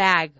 bag